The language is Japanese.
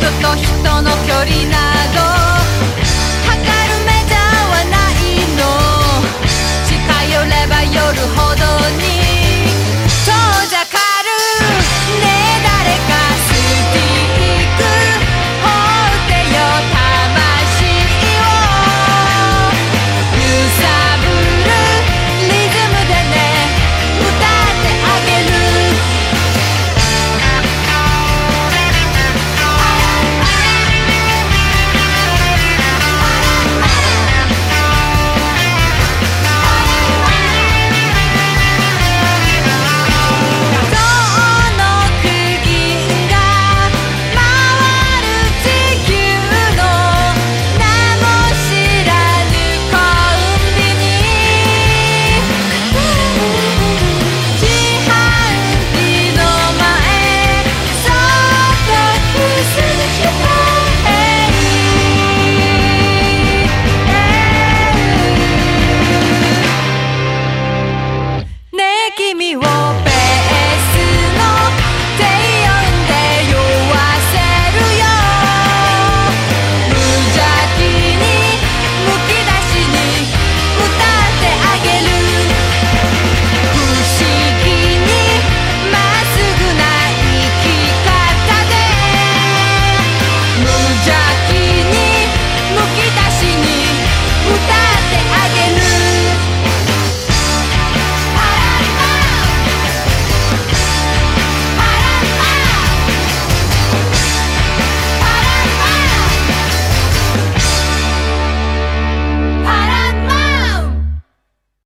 人と人の距離など